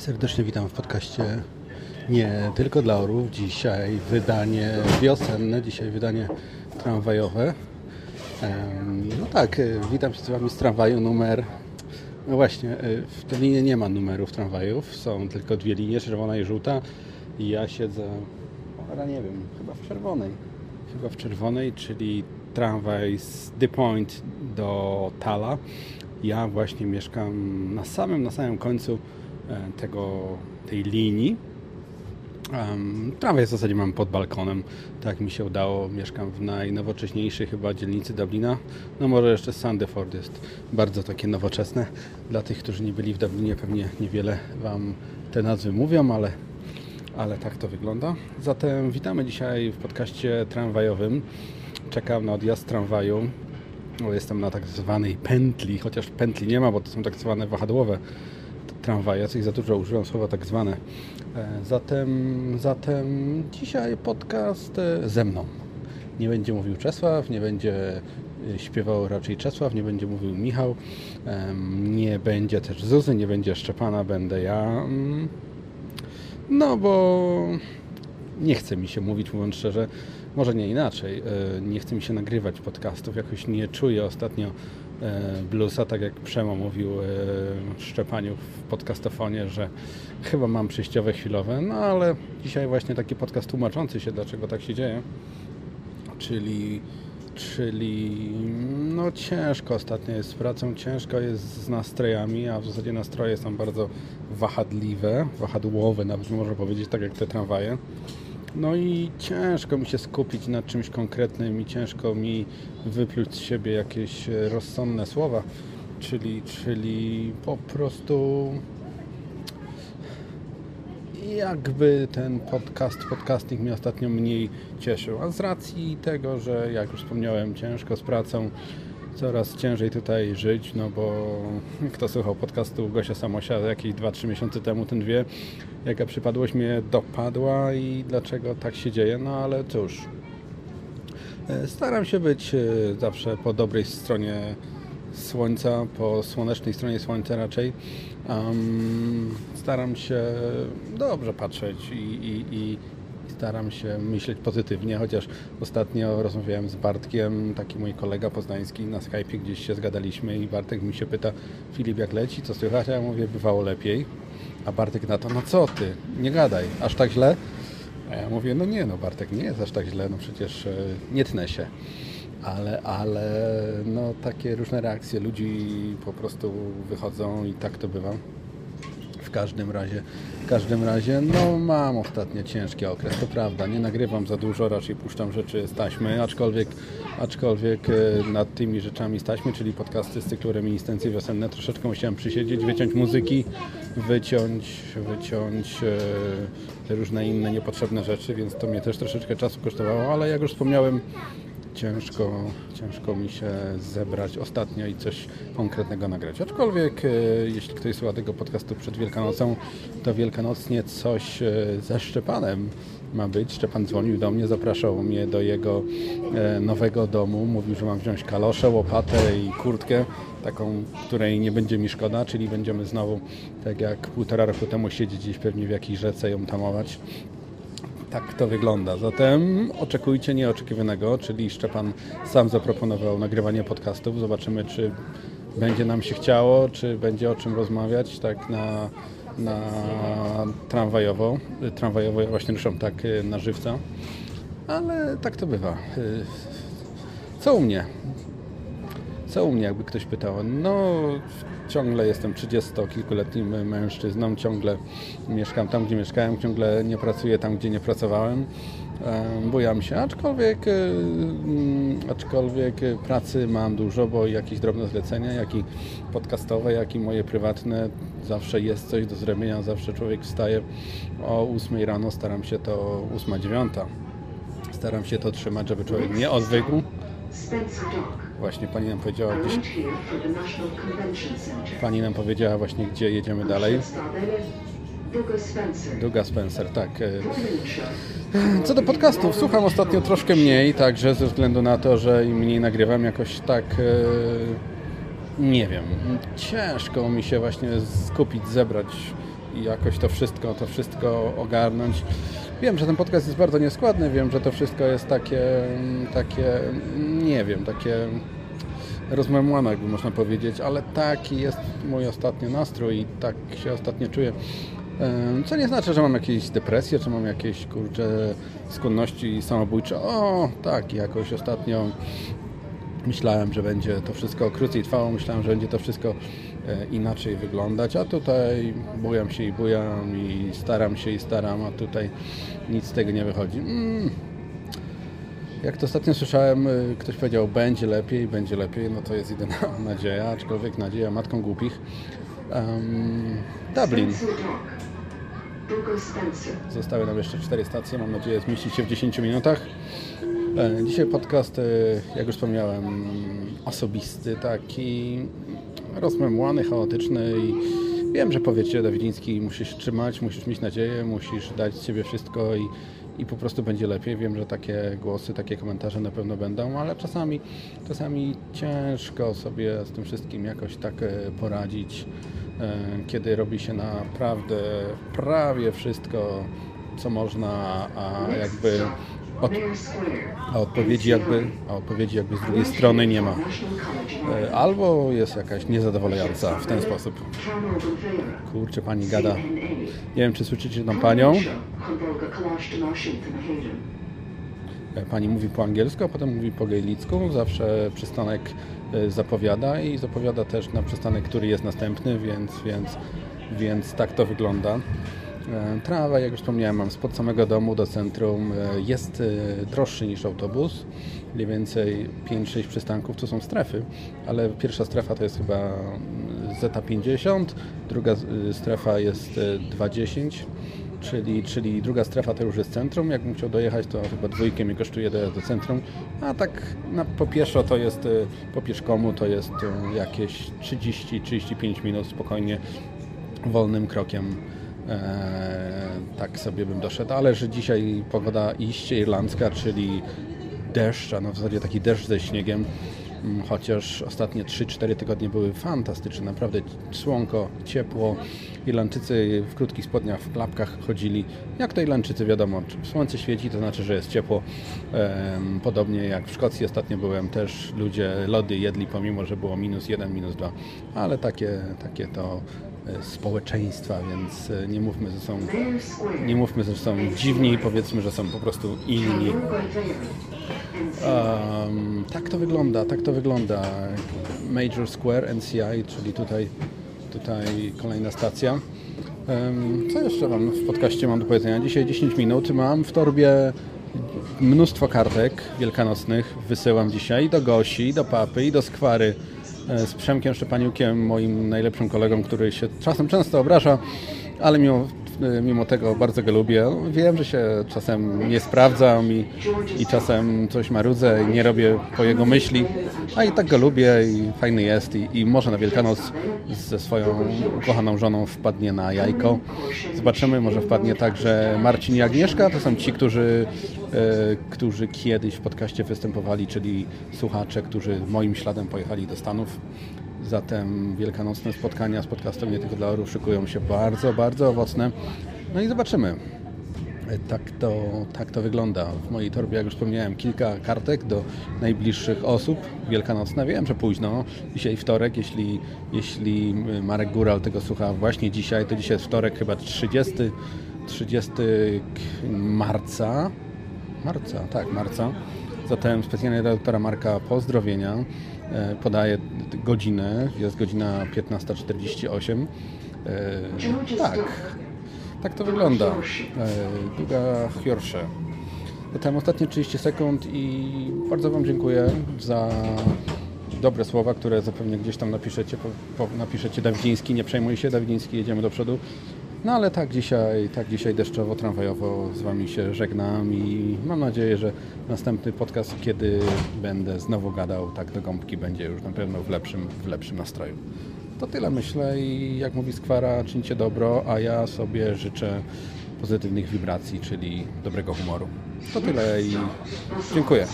Serdecznie witam w podcaście nie tylko dla orłów. Dzisiaj wydanie wiosenne, dzisiaj wydanie tramwajowe. No tak, witam się z Wami z tramwaju numer... No właśnie, w tej linii nie ma numerów tramwajów, są tylko dwie linie, czerwona i żółta. I ja siedzę, ale nie wiem, chyba w czerwonej. Chyba w czerwonej, czyli tramwaj z The Point do Tala. Ja właśnie mieszkam na samym, na samym końcu e, tego, tej linii. Tramwaj w zasadzie mam pod balkonem, tak mi się udało. Mieszkam w najnowocześniejszej chyba dzielnicy Dublina. No może jeszcze Sandeford jest bardzo takie nowoczesne. Dla tych, którzy nie byli w Dublinie pewnie niewiele Wam te nazwy mówią, ale, ale tak to wygląda. Zatem witamy dzisiaj w podcaście tramwajowym. Czekam na odjazd tramwaju. Jestem na tak zwanej pętli, chociaż pętli nie ma, bo to są tak zwane wahadłowe tramwaje, coś za dużo używam słowa tak zwane. E, zatem, zatem dzisiaj podcast e, ze mną. Nie będzie mówił Czesław, nie będzie e, śpiewał raczej Czesław, nie będzie mówił Michał, nie będzie też Zuzy, nie będzie Szczepana, będę ja. Mm, no bo nie chce mi się mówić, mówiąc szczerze, może nie inaczej. Nie chce mi się nagrywać podcastów, jakoś nie czuję ostatnio bluesa, tak jak Przemo mówił e, Szczepaniu w podcastofonie, że chyba mam przejściowe chwilowe, no ale dzisiaj właśnie taki podcast tłumaczący się, dlaczego tak się dzieje, czyli czyli no ciężko ostatnio jest z pracą, ciężko jest z nastrojami, a w zasadzie nastroje są bardzo wahadliwe, wahadłowe nawet można powiedzieć, tak jak te tramwaje. No i ciężko mi się skupić na czymś konkretnym i ciężko mi wypluć z siebie jakieś e, rozsądne słowa, czyli, czyli po prostu jakby ten podcast, podcasting mnie ostatnio mniej cieszył. A z racji tego, że jak już wspomniałem, ciężko z pracą, coraz ciężej tutaj żyć, no bo kto słuchał podcastu Gosia Samosia jakieś 2-3 miesiące temu, ten wie, jaka przypadłość mnie dopadła i dlaczego tak się dzieje, no ale cóż. E, staram się być e, zawsze po dobrej stronie słońca, po słonecznej stronie słońca raczej. Um, staram się dobrze patrzeć i, i, i staram się myśleć pozytywnie, chociaż ostatnio rozmawiałem z Bartkiem, taki mój kolega poznański na Skype'ie, gdzieś się zgadaliśmy i Bartek mi się pyta, Filip jak leci, co słychać? A ja mówię, bywało lepiej. A Bartek na to, no co ty, nie gadaj, aż tak źle? A ja mówię, no nie, no Bartek, nie jest aż tak źle, no przecież e, nie tnę się. Ale, ale no takie różne reakcje ludzi po prostu wychodzą i tak to bywa. W każdym razie, w każdym razie, no mam ostatnio ciężki okres, to prawda, nie nagrywam za dużo, raczej puszczam rzeczy z taśmy, aczkolwiek, aczkolwiek e, nad tymi rzeczami z taśmy, czyli podcasty z cyklu Reminiscencje Wiosenne, troszeczkę musiałem przysiedzieć, wyciąć muzyki, wyciąć, wyciąć e, różne inne niepotrzebne rzeczy, więc to mnie też troszeczkę czasu kosztowało, ale jak już wspomniałem, ciężko, ciężko mi się zebrać ostatnio i coś konkretnego nagrać. Aczkolwiek, e, jeśli ktoś słucha tego podcastu przed Wielkanocą, to wielkanocnie coś e, ze Szczepanem ma być. Szczepan dzwonił do mnie, zapraszał mnie do jego e, nowego domu. Mówił, że mam wziąć kaloszę, łopatę i kurtkę, taką, której nie będzie mi szkoda, czyli będziemy znowu, tak jak półtora roku temu, siedzieć gdzieś pewnie w jakiejś rzece ją tamować tak to wygląda. Zatem oczekujcie nieoczekiwanego, czyli Szczepan sam zaproponował nagrywanie podcastów. Zobaczymy, czy będzie nam się chciało, czy będzie o czym rozmawiać, tak na, na tramwajowo. Tramwajowo właśnie ruszam tak na żywca. Ale tak to bywa. Co u mnie? Co u mnie, jakby ktoś pytał? No, ciągle jestem 30-kilkuletnim mężczyzną, ciągle mieszkam tam, gdzie mieszkałem, ciągle nie pracuję tam, gdzie nie pracowałem. Bujam się, aczkolwiek, e, mm, aczkolwiek pracy mam dużo, bo jakieś drobne zlecenia, jak i podcastowe, jak i moje prywatne, zawsze jest coś do zrobienia, zawsze człowiek wstaje o 8 rano, staram się to 8-9. Staram się to trzymać, żeby człowiek nie odwykł. Właśnie pani nam powiedziała gdzieś... Pani nam powiedziała właśnie, gdzie jedziemy dalej. Duga Spencer, tak. E, co do podcastów, słucham ostatnio troszkę mniej, także ze względu na to, że im mniej nagrywam, jakoś tak e, nie wiem. Ciężko mi się właśnie skupić, zebrać i jakoś to wszystko, to wszystko ogarnąć. Wiem, że ten podcast jest bardzo nieskładny, wiem, że to wszystko jest takie, takie nie wiem, takie rozmemłane, jakby można powiedzieć, ale taki jest mój ostatni nastrój i tak się ostatnio czuję. Co nie znaczy, że mam jakieś depresje, czy mam jakieś kurcze skłonności samobójcze. O, tak, jakoś ostatnio myślałem, że będzie to wszystko krócej trwało, myślałem, że będzie to wszystko inaczej wyglądać, a tutaj bujam się i bujam i staram się i staram, a tutaj nic z tego nie wychodzi. Mm. Jak to ostatnio słyszałem, e, ktoś powiedział, będzie lepiej, będzie lepiej, no to jest jedyna nadzieja, aczkolwiek nadzieja matką głupich. Um, Dublin. Zostały nam jeszcze cztery stacje, mam nadzieję zmieścić się w 10 minutach. E, dzisiaj podcast, e, jak już wspomniałem, osobisty, taki rozmemłany, chaotyczny i wiem, że powiecie Dawidziński, musisz trzymać, musisz mieć nadzieję, musisz dać z siebie wszystko i, i po prostu będzie lepiej. Wiem, że takie głosy, takie komentarze na pewno będą, ale czasami, czasami ciężko sobie z tym wszystkim jakoś tak e, poradzić, kiedy robi się naprawdę prawie wszystko, co można, a jakby od, a odpowiedzi jakby, a odpowiedzi jakby z drugiej strony nie ma. E, albo jest jakaś niezadowalająca w ten sposób. Kurczę, pani gada. Nie wiem, czy słyszycie tą panią. E, pani mówi po angielsku, a potem mówi po gejlicku. Zawsze przystanek e, zapowiada i zapowiada też na przystanek, który jest następny, więc, więc, więc tak to wygląda. E, Tramwaj, jak już wspomniałem, mam spod samego domu do centrum. E, jest e, droższy niż autobus. Mniej więcej 5-6 przystanków to są strefy, ale pierwsza strefa to jest chyba mm, Zeta 50, druga strefa jest 210, czyli, czyli druga strefa to już jest centrum. Jakbym chciał dojechać, to chyba dwójkę mi kosztuje dojazd do centrum, a tak na, po pieszo to jest, po pieszkomu to jest jakieś 30-35 minut spokojnie, wolnym krokiem tak sobie bym doszedł, ale że dzisiaj pogoda iście irlandzka, czyli deszcz, a no w zasadzie taki deszcz ze śniegiem, mm, chociaż ostatnie 3-4 tygodnie były fantastyczne, naprawdę słonko, ciepło. Irlandczycy w krótkich spodniach, w klapkach chodzili. Jak to Irlandczycy wiadomo, słońce świeci, to znaczy, że jest ciepło. Podobnie jak w Szkocji ostatnio byłem, też ludzie lody jedli, pomimo, że było minus 1, minus 2, ale takie, takie to E, społeczeństwa, więc e, nie mówmy, że są, nie mówmy, że są dziwni, powiedzmy, że są po prostu inni. Um, tak to wygląda, tak to wygląda. Major Square NCI, czyli tutaj, tutaj kolejna stacja. Um, co jeszcze Wam w podcaście mam do powiedzenia? Dzisiaj 10 minut. Mam w torbie mnóstwo kartek wielkanocnych. Wysyłam dzisiaj do Gosi, do Papy i do Skwary E, z Przemkiem Szczepaniukiem, moim najlepszym kolegą, który się czasem często obraża, ale mimo, e, mimo tego bardzo go lubię. Wiem, że się czasem nie sprawdzam i, i czasem coś marudzę i nie robię po jego myśli, a i tak go lubię i fajny jest i, i może na Wielkanoc ze swoją ukochaną żoną wpadnie na jajko. Zobaczymy, może wpadnie także Marcin i Agnieszka, to są ci, którzy, e, którzy kiedyś w podcaście występowali, czyli słuchacze, którzy moim śladem pojechali do Stanów. Zatem wielkanocne spotkania z podcastem Nie Tylko dla Orów szykują się bardzo, bardzo owocne. No i zobaczymy. Tak to, tak to wygląda. W mojej torbie, jak już wspomniałem, kilka kartek do najbliższych osób. Wielkanocne. Wiem, że późno. Dzisiaj wtorek. Jeśli, jeśli Marek Góral tego słucha właśnie dzisiaj, to dzisiaj jest wtorek, chyba 30, 30 marca. Marca, tak, marca. Zatem specjalnie dla doktora Marka pozdrowienia. E, podaję godzinę. Jest godzina 15.48. E, tak. Tak to wygląda. Długa Hjorsze. Zatem ostatnie 30 sekund i bardzo Wam dziękuję za dobre słowa, które zapewne gdzieś tam napiszecie. Po, po, napiszecie Dawidziński, nie przejmuj się, Dawidziński, jedziemy do przodu. No ale tak dzisiaj, tak dzisiaj deszczowo, tramwajowo z Wami się żegnam i mam nadzieję, że następny podcast, kiedy będę znowu gadał tak do gąbki, będzie już na pewno w lepszym, w lepszym nastroju. To tyle myślę i jak mówi Skwara, czyńcie dobro, a ja sobie życzę pozytywnych wibracji, czyli dobrego humoru. To tyle i dziękuję.